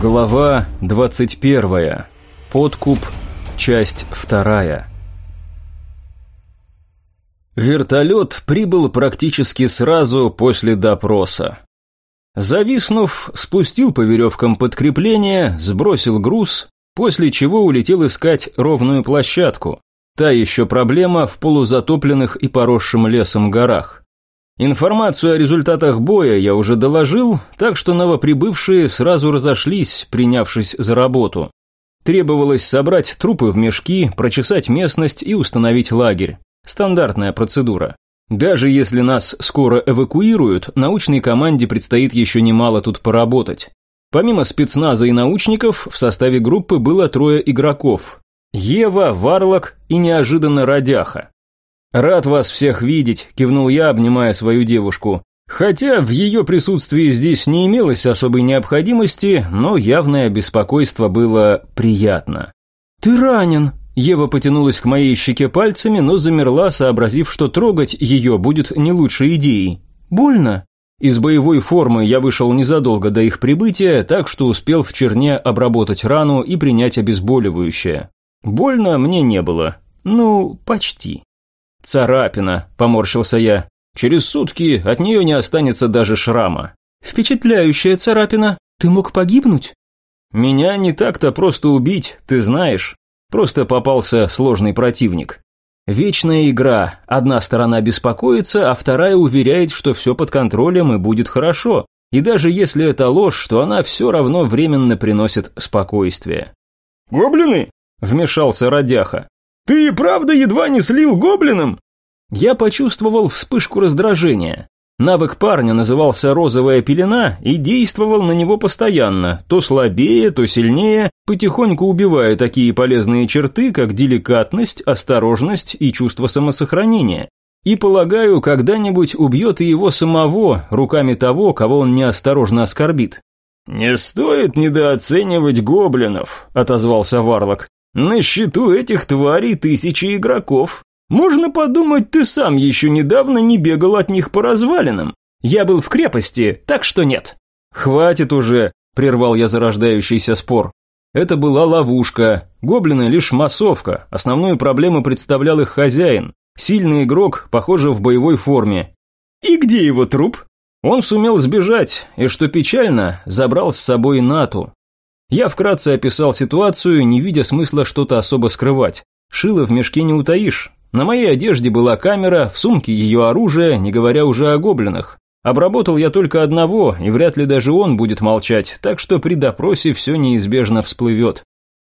Глава 21. Подкуп. Часть 2. Вертолет прибыл практически сразу после допроса. Зависнув, спустил по веревкам подкрепление, сбросил груз, после чего улетел искать ровную площадку. Та еще проблема в полузатопленных и поросшим лесом горах. Информацию о результатах боя я уже доложил, так что новоприбывшие сразу разошлись, принявшись за работу. Требовалось собрать трупы в мешки, прочесать местность и установить лагерь. Стандартная процедура. Даже если нас скоро эвакуируют, научной команде предстоит еще немало тут поработать. Помимо спецназа и научников, в составе группы было трое игроков. Ева, Варлок и неожиданно Радяха. «Рад вас всех видеть», – кивнул я, обнимая свою девушку. Хотя в ее присутствии здесь не имелось особой необходимости, но явное беспокойство было приятно. «Ты ранен», – Ева потянулась к моей щеке пальцами, но замерла, сообразив, что трогать ее будет не лучшей идеей. «Больно?» Из боевой формы я вышел незадолго до их прибытия, так что успел в черне обработать рану и принять обезболивающее. Больно мне не было. Ну, почти. «Царапина», – поморщился я. «Через сутки от нее не останется даже шрама». «Впечатляющая царапина. Ты мог погибнуть?» «Меня не так-то просто убить, ты знаешь. Просто попался сложный противник. Вечная игра. Одна сторона беспокоится, а вторая уверяет, что все под контролем и будет хорошо. И даже если это ложь, то она все равно временно приносит спокойствие». «Гоблины?» – вмешался Радяха. «Ты и правда едва не слил гоблином?» Я почувствовал вспышку раздражения. Навык парня назывался «розовая пелена» и действовал на него постоянно, то слабее, то сильнее, потихоньку убивая такие полезные черты, как деликатность, осторожность и чувство самосохранения. И, полагаю, когда-нибудь убьет и его самого, руками того, кого он неосторожно оскорбит. «Не стоит недооценивать гоблинов», – отозвался Варлок. На счету этих тварей тысячи игроков. Можно подумать, ты сам еще недавно не бегал от них по развалинам. Я был в крепости, так что нет. Хватит уже, прервал я зарождающийся спор. Это была ловушка. Гоблины лишь массовка. Основную проблему представлял их хозяин. Сильный игрок, похоже, в боевой форме. И где его труп? Он сумел сбежать, и, что печально, забрал с собой Нату. Я вкратце описал ситуацию, не видя смысла что-то особо скрывать. Шило в мешке не утаишь. На моей одежде была камера, в сумке ее оружие, не говоря уже о гоблинах. Обработал я только одного, и вряд ли даже он будет молчать, так что при допросе все неизбежно всплывет.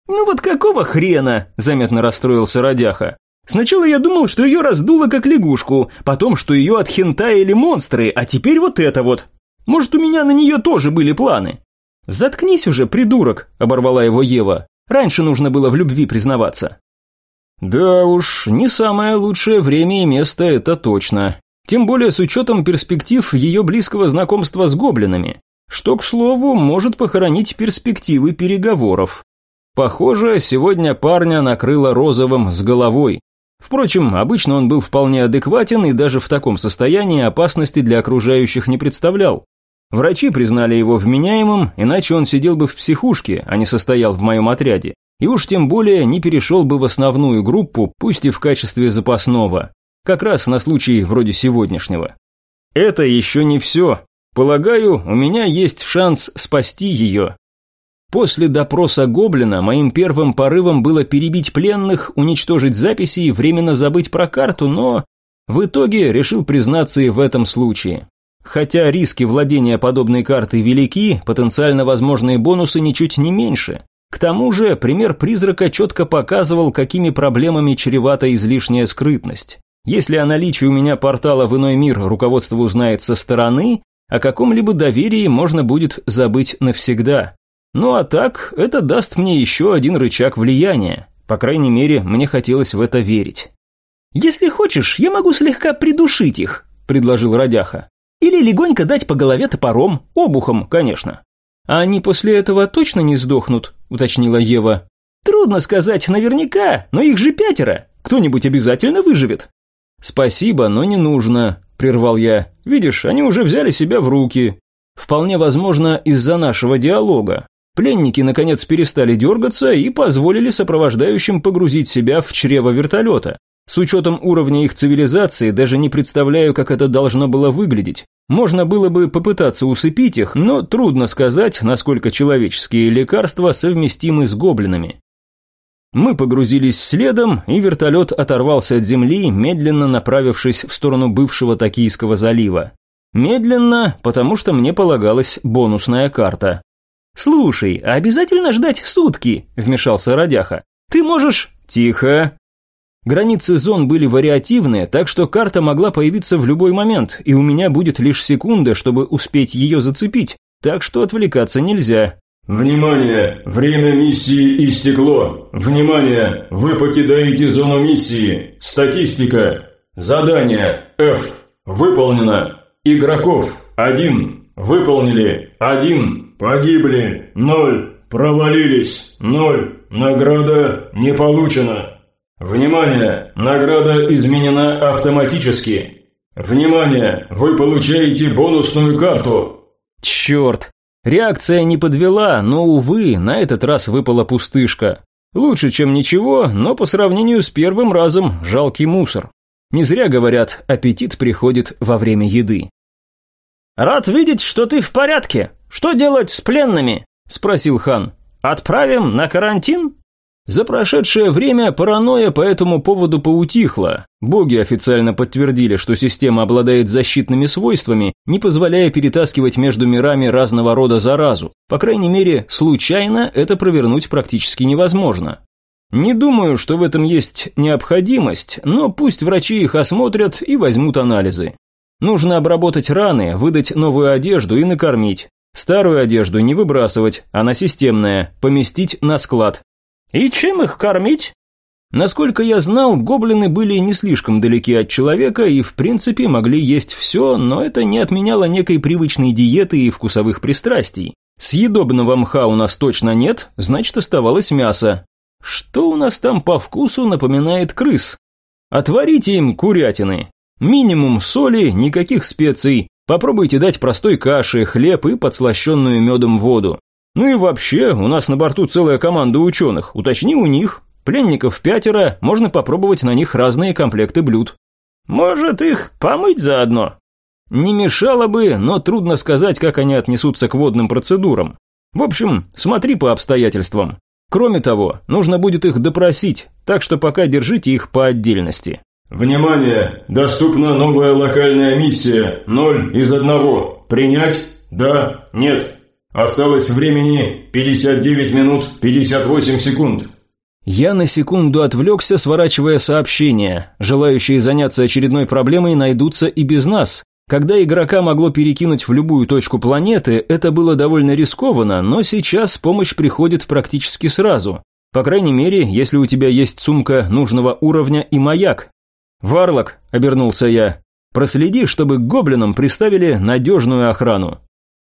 «Ну вот какого хрена?» – заметно расстроился Радяха. «Сначала я думал, что ее раздуло как лягушку, потом, что ее от хента или монстры, а теперь вот это вот. Может, у меня на нее тоже были планы?» «Заткнись уже, придурок!» – оборвала его Ева. «Раньше нужно было в любви признаваться». «Да уж, не самое лучшее время и место, это точно. Тем более с учетом перспектив ее близкого знакомства с гоблинами, что, к слову, может похоронить перспективы переговоров. Похоже, сегодня парня накрыло розовым с головой. Впрочем, обычно он был вполне адекватен и даже в таком состоянии опасности для окружающих не представлял. Врачи признали его вменяемым, иначе он сидел бы в психушке, а не состоял в моем отряде. И уж тем более не перешел бы в основную группу, пусть и в качестве запасного. Как раз на случай вроде сегодняшнего. Это еще не все. Полагаю, у меня есть шанс спасти ее. После допроса Гоблина моим первым порывом было перебить пленных, уничтожить записи и временно забыть про карту, но в итоге решил признаться и в этом случае. Хотя риски владения подобной картой велики, потенциально возможные бонусы ничуть не меньше. К тому же, пример призрака четко показывал, какими проблемами чревата излишняя скрытность. Если о наличии у меня портала в иной мир руководство узнает со стороны, о каком-либо доверии можно будет забыть навсегда. Ну а так, это даст мне еще один рычаг влияния. По крайней мере, мне хотелось в это верить. «Если хочешь, я могу слегка придушить их», – предложил Радяха. Или легонько дать по голове топором, обухом, конечно. А они после этого точно не сдохнут, уточнила Ева. Трудно сказать наверняка, но их же пятеро. Кто-нибудь обязательно выживет. Спасибо, но не нужно, прервал я. Видишь, они уже взяли себя в руки. Вполне возможно, из-за нашего диалога. Пленники, наконец, перестали дергаться и позволили сопровождающим погрузить себя в чрево вертолета. С учетом уровня их цивилизации даже не представляю, как это должно было выглядеть. Можно было бы попытаться усыпить их, но трудно сказать, насколько человеческие лекарства совместимы с гоблинами. Мы погрузились следом, и вертолет оторвался от земли, медленно направившись в сторону бывшего Токийского залива. Медленно, потому что мне полагалась бонусная карта. «Слушай, обязательно ждать сутки?» – вмешался Радяха. «Ты можешь...» «Тихо!» Границы зон были вариативные, так что карта могла появиться в любой момент, и у меня будет лишь секунда, чтобы успеть ее зацепить, так что отвлекаться нельзя. «Внимание! Время миссии истекло! Внимание! Вы покидаете зону миссии! Статистика! Задание F! Выполнено! Игроков 1! Выполнили 1! Погибли 0! Провалились 0! Награда не получена!» Внимание! Награда изменена автоматически. Внимание! Вы получаете бонусную карту. Черт! Реакция не подвела, но, увы, на этот раз выпала пустышка. Лучше, чем ничего, но по сравнению с первым разом жалкий мусор. Не зря говорят, аппетит приходит во время еды. «Рад видеть, что ты в порядке. Что делать с пленными?» – спросил хан. «Отправим на карантин?» За прошедшее время паранойя по этому поводу поутихла. Боги официально подтвердили, что система обладает защитными свойствами, не позволяя перетаскивать между мирами разного рода заразу. По крайней мере, случайно это провернуть практически невозможно. Не думаю, что в этом есть необходимость, но пусть врачи их осмотрят и возьмут анализы. Нужно обработать раны, выдать новую одежду и накормить. Старую одежду не выбрасывать, она системная, поместить на склад. «И чем их кормить?» Насколько я знал, гоблины были не слишком далеки от человека и в принципе могли есть все, но это не отменяло некой привычной диеты и вкусовых пристрастий. Съедобного мха у нас точно нет, значит оставалось мясо. Что у нас там по вкусу напоминает крыс? Отварите им курятины. Минимум соли, никаких специй. Попробуйте дать простой каши, хлеб и подслащенную медом воду. Ну и вообще, у нас на борту целая команда ученых, уточни у них. Пленников пятеро, можно попробовать на них разные комплекты блюд. Может, их помыть заодно? Не мешало бы, но трудно сказать, как они отнесутся к водным процедурам. В общем, смотри по обстоятельствам. Кроме того, нужно будет их допросить, так что пока держите их по отдельности. Внимание! Доступна новая локальная миссия. Ноль из одного. Принять? Да? Нет? Осталось времени 59 минут 58 секунд. Я на секунду отвлекся, сворачивая сообщение. Желающие заняться очередной проблемой найдутся и без нас. Когда игрока могло перекинуть в любую точку планеты, это было довольно рискованно, но сейчас помощь приходит практически сразу. По крайней мере, если у тебя есть сумка нужного уровня и маяк. «Варлок», – обернулся я, – «проследи, чтобы к гоблинам приставили надежную охрану».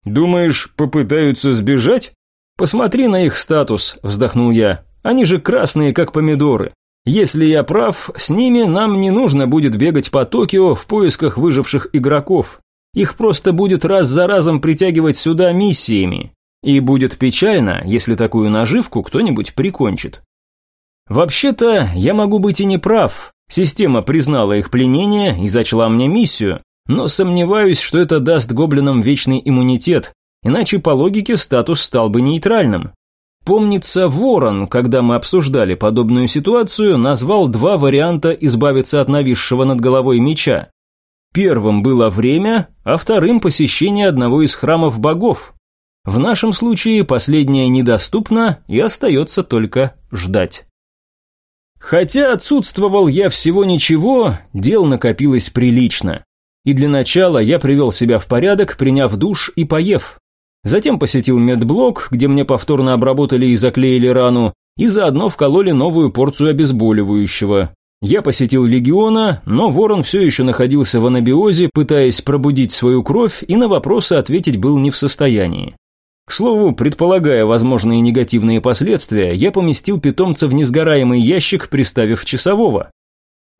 «Думаешь, попытаются сбежать?» «Посмотри на их статус», – вздохнул я. «Они же красные, как помидоры. Если я прав, с ними нам не нужно будет бегать по Токио в поисках выживших игроков. Их просто будет раз за разом притягивать сюда миссиями. И будет печально, если такую наживку кто-нибудь прикончит. Вообще-то, я могу быть и не прав. Система признала их пленение и зачла мне миссию, но сомневаюсь, что это даст гоблинам вечный иммунитет, иначе по логике статус стал бы нейтральным. Помнится, Ворон, когда мы обсуждали подобную ситуацию, назвал два варианта избавиться от нависшего над головой меча. Первым было время, а вторым посещение одного из храмов богов. В нашем случае последнее недоступно и остается только ждать. Хотя отсутствовал я всего ничего, дел накопилось прилично. И для начала я привел себя в порядок, приняв душ и поев. Затем посетил медблок, где мне повторно обработали и заклеили рану, и заодно вкололи новую порцию обезболивающего. Я посетил легиона, но ворон все еще находился в анабиозе, пытаясь пробудить свою кровь, и на вопросы ответить был не в состоянии. К слову, предполагая возможные негативные последствия, я поместил питомца в несгораемый ящик, приставив часового.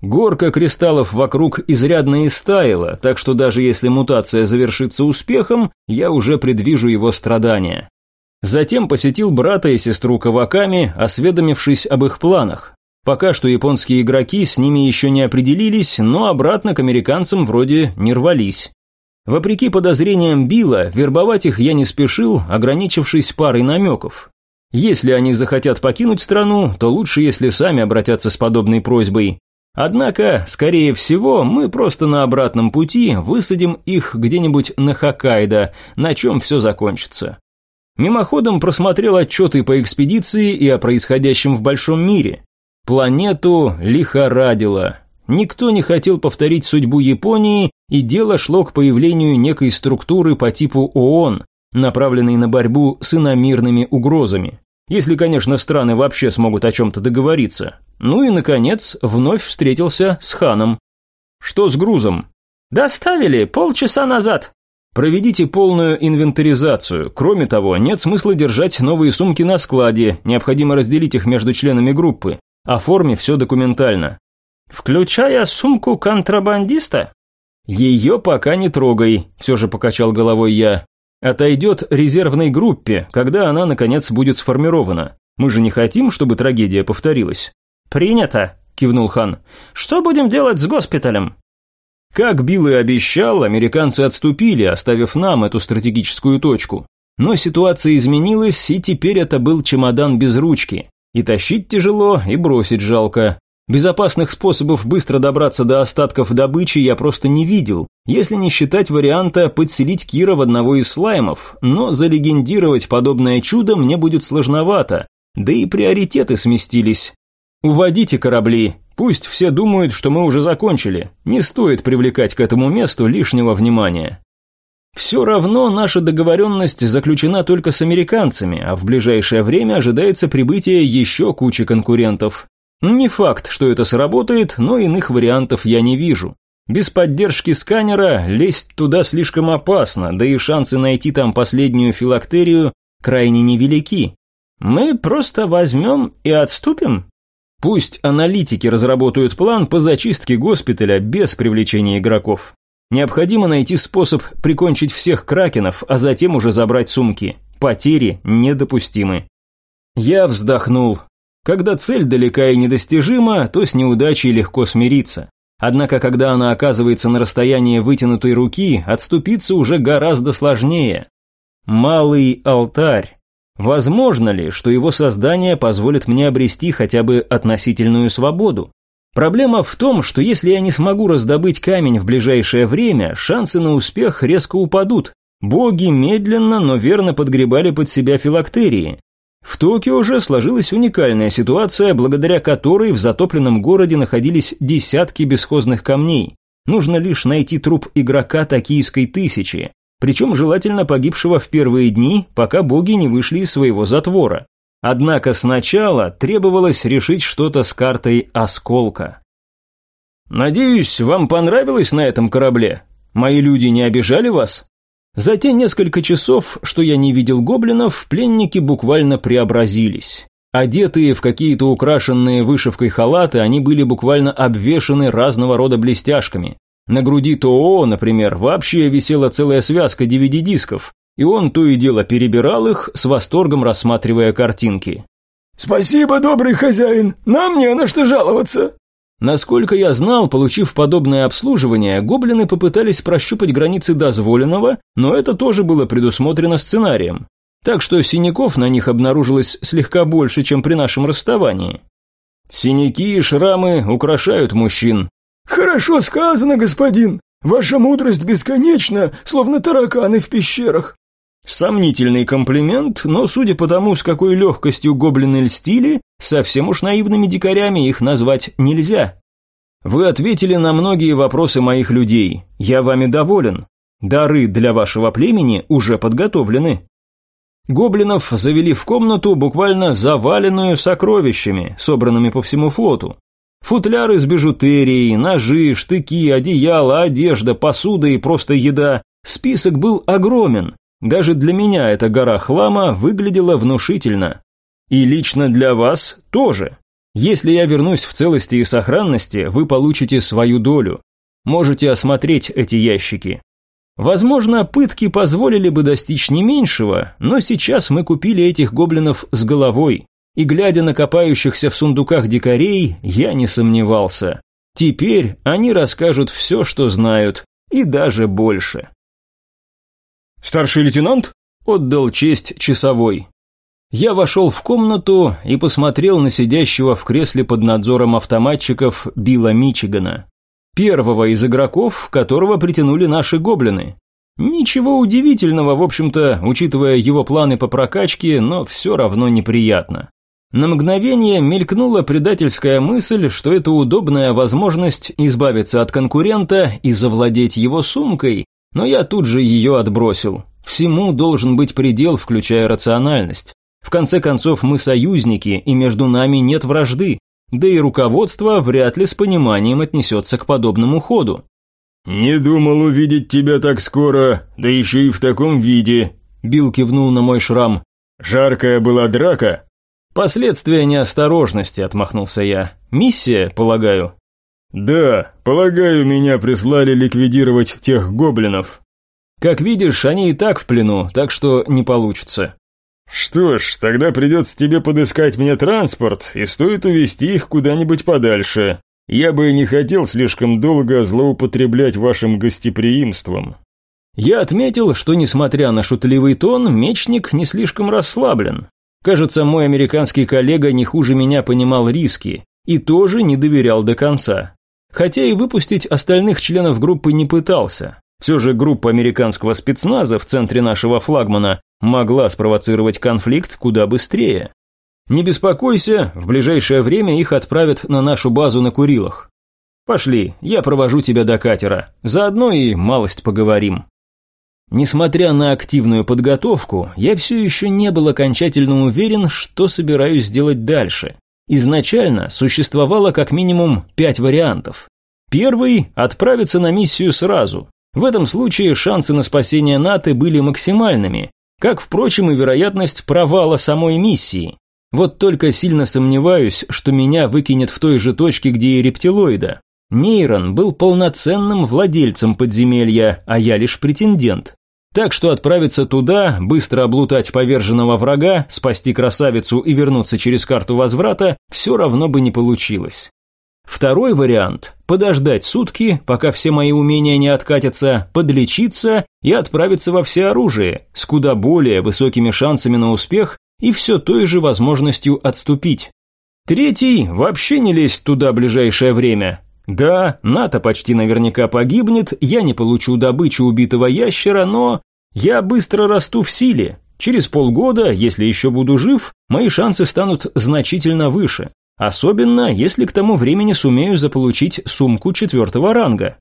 Горка кристаллов вокруг изрядно истаяла, так что даже если мутация завершится успехом, я уже предвижу его страдания. Затем посетил брата и сестру Каваками, осведомившись об их планах. Пока что японские игроки с ними еще не определились, но обратно к американцам вроде не рвались. Вопреки подозрениям Билла, вербовать их я не спешил, ограничившись парой намеков. Если они захотят покинуть страну, то лучше, если сами обратятся с подобной просьбой. Однако, скорее всего, мы просто на обратном пути высадим их где-нибудь на Хоккайдо, на чем все закончится. Мимоходом просмотрел отчеты по экспедиции и о происходящем в большом мире. Планету лихорадило. Никто не хотел повторить судьбу Японии, и дело шло к появлению некой структуры по типу ООН, направленной на борьбу с иномирными угрозами. Если, конечно, страны вообще смогут о чем-то договориться. Ну и, наконец, вновь встретился с ханом. Что с грузом? Доставили полчаса назад. Проведите полную инвентаризацию. Кроме того, нет смысла держать новые сумки на складе, необходимо разделить их между членами группы. Оформи все документально. Включая сумку контрабандиста? Ее пока не трогай, все же покачал головой я. Отойдет резервной группе, когда она, наконец, будет сформирована. Мы же не хотим, чтобы трагедия повторилась. «Принято», – кивнул хан. «Что будем делать с госпиталем?» Как Билл и обещал, американцы отступили, оставив нам эту стратегическую точку. Но ситуация изменилась, и теперь это был чемодан без ручки. И тащить тяжело, и бросить жалко. Безопасных способов быстро добраться до остатков добычи я просто не видел, если не считать варианта подселить Кира в одного из слаймов, но залегендировать подобное чудо мне будет сложновато, да и приоритеты сместились. Уводите корабли, Пусть все думают, что мы уже закончили. Не стоит привлекать к этому месту лишнего внимания. Все равно наша договоренность заключена только с американцами, а в ближайшее время ожидается прибытие еще кучи конкурентов. Не факт, что это сработает, но иных вариантов я не вижу. Без поддержки сканера лезть туда слишком опасно, да и шансы найти там последнюю филактерию крайне невелики. Мы просто возьмем и отступим? Пусть аналитики разработают план по зачистке госпиталя без привлечения игроков. Необходимо найти способ прикончить всех кракенов, а затем уже забрать сумки. Потери недопустимы. Я вздохнул. Когда цель далека и недостижима, то с неудачей легко смириться. Однако, когда она оказывается на расстоянии вытянутой руки, отступиться уже гораздо сложнее. Малый алтарь. Возможно ли, что его создание позволит мне обрести хотя бы относительную свободу? Проблема в том, что если я не смогу раздобыть камень в ближайшее время, шансы на успех резко упадут. Боги медленно, но верно подгребали под себя филактерии. В Токио уже сложилась уникальная ситуация, благодаря которой в затопленном городе находились десятки бесхозных камней. Нужно лишь найти труп игрока токийской тысячи причем желательно погибшего в первые дни, пока боги не вышли из своего затвора. Однако сначала требовалось решить что-то с картой осколка. «Надеюсь, вам понравилось на этом корабле? Мои люди не обижали вас?» За те несколько часов, что я не видел гоблинов, пленники буквально преобразились. Одетые в какие-то украшенные вышивкой халаты, они были буквально обвешаны разного рода блестяшками. На груди ТОО, например, вообще висела целая связка DVD-дисков, и он то и дело перебирал их, с восторгом рассматривая картинки. «Спасибо, добрый хозяин, нам не на что жаловаться!» Насколько я знал, получив подобное обслуживание, гоблины попытались прощупать границы дозволенного, но это тоже было предусмотрено сценарием. Так что синяков на них обнаружилось слегка больше, чем при нашем расставании. Синяки и шрамы украшают мужчин, «Хорошо сказано, господин. Ваша мудрость бесконечна, словно тараканы в пещерах». Сомнительный комплимент, но судя по тому, с какой легкостью гоблины льстили, совсем уж наивными дикарями их назвать нельзя. Вы ответили на многие вопросы моих людей. Я вами доволен. Дары для вашего племени уже подготовлены. Гоблинов завели в комнату, буквально заваленную сокровищами, собранными по всему флоту. Футляры с бижутерией, ножи, штыки, одеяло, одежда, посуда и просто еда. Список был огромен. Даже для меня эта гора хлама выглядела внушительно. И лично для вас тоже. Если я вернусь в целости и сохранности, вы получите свою долю. Можете осмотреть эти ящики. Возможно, пытки позволили бы достичь не меньшего, но сейчас мы купили этих гоблинов с головой. И глядя на копающихся в сундуках дикарей, я не сомневался. Теперь они расскажут все, что знают, и даже больше. «Старший лейтенант?» – отдал честь часовой. Я вошел в комнату и посмотрел на сидящего в кресле под надзором автоматчиков Билла Мичигана. Первого из игроков, которого притянули наши гоблины. Ничего удивительного, в общем-то, учитывая его планы по прокачке, но все равно неприятно. На мгновение мелькнула предательская мысль, что это удобная возможность избавиться от конкурента и завладеть его сумкой, но я тут же ее отбросил. Всему должен быть предел, включая рациональность. В конце концов, мы союзники, и между нами нет вражды да и руководство вряд ли с пониманием отнесется к подобному ходу. «Не думал увидеть тебя так скоро, да еще и в таком виде», – Билл кивнул на мой шрам. «Жаркая была драка?» «Последствия неосторожности», – отмахнулся я. «Миссия, полагаю?» «Да, полагаю, меня прислали ликвидировать тех гоблинов». «Как видишь, они и так в плену, так что не получится». «Что ж, тогда придется тебе подыскать мне транспорт, и стоит увезти их куда-нибудь подальше. Я бы не хотел слишком долго злоупотреблять вашим гостеприимством». Я отметил, что, несмотря на шутливый тон, мечник не слишком расслаблен. Кажется, мой американский коллега не хуже меня понимал риски и тоже не доверял до конца. Хотя и выпустить остальных членов группы не пытался. Все же группа американского спецназа в центре нашего флагмана могла спровоцировать конфликт куда быстрее. Не беспокойся, в ближайшее время их отправят на нашу базу на Курилах. Пошли, я провожу тебя до катера, заодно и малость поговорим. Несмотря на активную подготовку, я все еще не был окончательно уверен, что собираюсь сделать дальше. Изначально существовало как минимум пять вариантов. Первый – отправиться на миссию сразу, в этом случае шансы на спасение НАТО были максимальными, как, впрочем, и вероятность провала самой миссии. Вот только сильно сомневаюсь, что меня выкинет в той же точке, где и рептилоида. Нейрон был полноценным владельцем подземелья, а я лишь претендент. Так что отправиться туда, быстро облутать поверженного врага, спасти красавицу и вернуться через карту возврата все равно бы не получилось. Второй вариант – подождать сутки, пока все мои умения не откатятся, подлечиться и отправиться во всеоружие, с куда более высокими шансами на успех и все той же возможностью отступить. Третий – вообще не лезть туда ближайшее время. Да, НАТО почти наверняка погибнет, я не получу добычу убитого ящера, но я быстро расту в силе. Через полгода, если еще буду жив, мои шансы станут значительно выше. Особенно, если к тому времени сумею заполучить сумку четвертого ранга.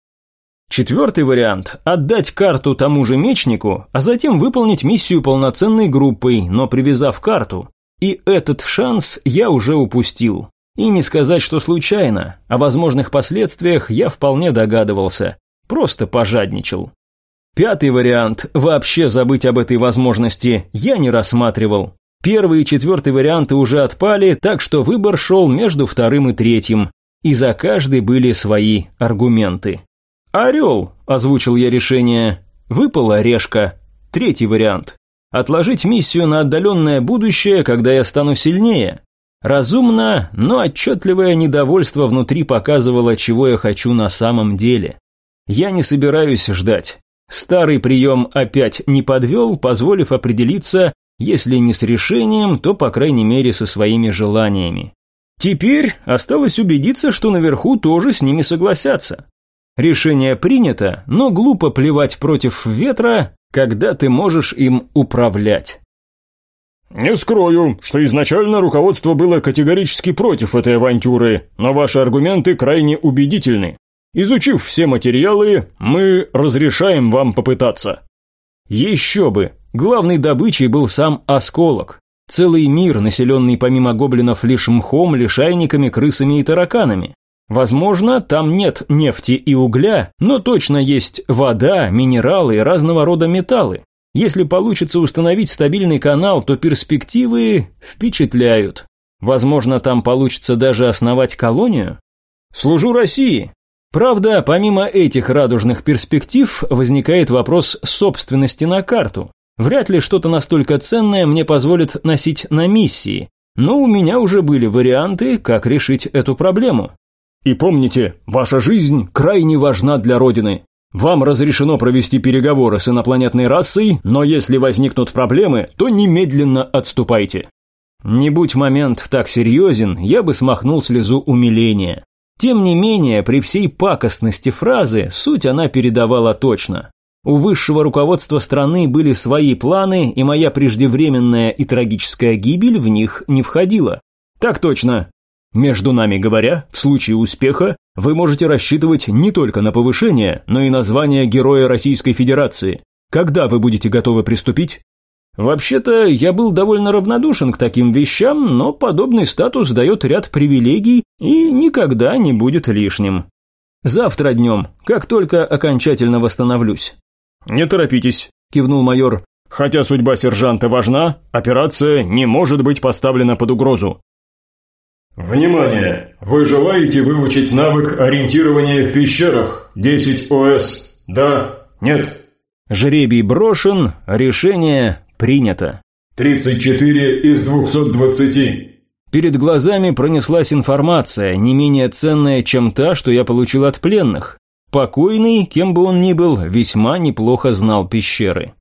Четвертый вариант – отдать карту тому же мечнику, а затем выполнить миссию полноценной группой, но привязав карту. И этот шанс я уже упустил. И не сказать, что случайно, о возможных последствиях я вполне догадывался, просто пожадничал. Пятый вариант – вообще забыть об этой возможности я не рассматривал. Первый и четвертый варианты уже отпали, так что выбор шел между вторым и третьим. И за каждый были свои аргументы. «Орел», – озвучил я решение. Выпала решка. Третий вариант. Отложить миссию на отдаленное будущее, когда я стану сильнее. Разумно, но отчетливое недовольство внутри показывало, чего я хочу на самом деле. Я не собираюсь ждать. Старый прием опять не подвел, позволив определиться, если не с решением, то, по крайней мере, со своими желаниями. Теперь осталось убедиться, что наверху тоже с ними согласятся. Решение принято, но глупо плевать против ветра, когда ты можешь им управлять. «Не скрою, что изначально руководство было категорически против этой авантюры, но ваши аргументы крайне убедительны. Изучив все материалы, мы разрешаем вам попытаться». Еще бы, Главной добычей был сам осколок. Целый мир, населенный помимо гоблинов лишь мхом, лишайниками, крысами и тараканами. Возможно, там нет нефти и угля, но точно есть вода, минералы и разного рода металлы. Если получится установить стабильный канал, то перспективы впечатляют. Возможно, там получится даже основать колонию. Служу России. Правда, помимо этих радужных перспектив, возникает вопрос собственности на карту. Вряд ли что-то настолько ценное мне позволит носить на миссии, но у меня уже были варианты, как решить эту проблему. И помните, ваша жизнь крайне важна для Родины. Вам разрешено провести переговоры с инопланетной расой, но если возникнут проблемы, то немедленно отступайте. Не будь момент так серьезен, я бы смахнул слезу умиления. Тем не менее, при всей пакостности фразы, суть она передавала точно. У высшего руководства страны были свои планы, и моя преждевременная и трагическая гибель в них не входила. Так точно. Между нами говоря, в случае успеха вы можете рассчитывать не только на повышение, но и на звание Героя Российской Федерации. Когда вы будете готовы приступить? Вообще-то, я был довольно равнодушен к таким вещам, но подобный статус дает ряд привилегий и никогда не будет лишним. Завтра днем, как только окончательно восстановлюсь. «Не торопитесь», – кивнул майор. «Хотя судьба сержанта важна, операция не может быть поставлена под угрозу». «Внимание! Вы желаете выучить навык ориентирования в пещерах? 10 ОС? Да? Нет?» Жребий брошен, решение Принято. 34 из 220. Перед глазами пронеслась информация, не менее ценная, чем та, что я получил от пленных. Покойный, кем бы он ни был, весьма неплохо знал пещеры.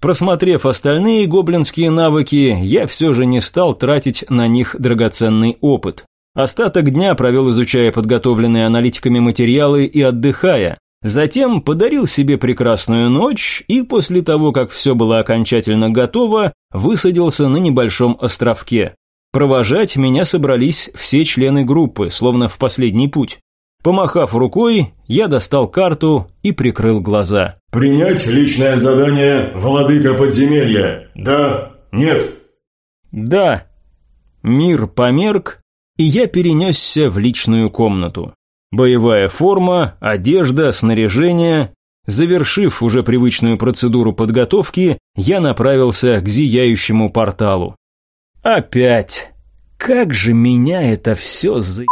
Просмотрев остальные гоблинские навыки, я все же не стал тратить на них драгоценный опыт. Остаток дня провел изучая подготовленные аналитиками материалы и отдыхая, Затем подарил себе прекрасную ночь и после того, как все было окончательно готово, высадился на небольшом островке. Провожать меня собрались все члены группы, словно в последний путь. Помахав рукой, я достал карту и прикрыл глаза. «Принять личное задание «Владыка подземелья». Да? Нет?» «Да». Мир померк, и я перенесся в личную комнату. Боевая форма, одежда, снаряжение. Завершив уже привычную процедуру подготовки, я направился к зияющему порталу. Опять. Как же меня это все за...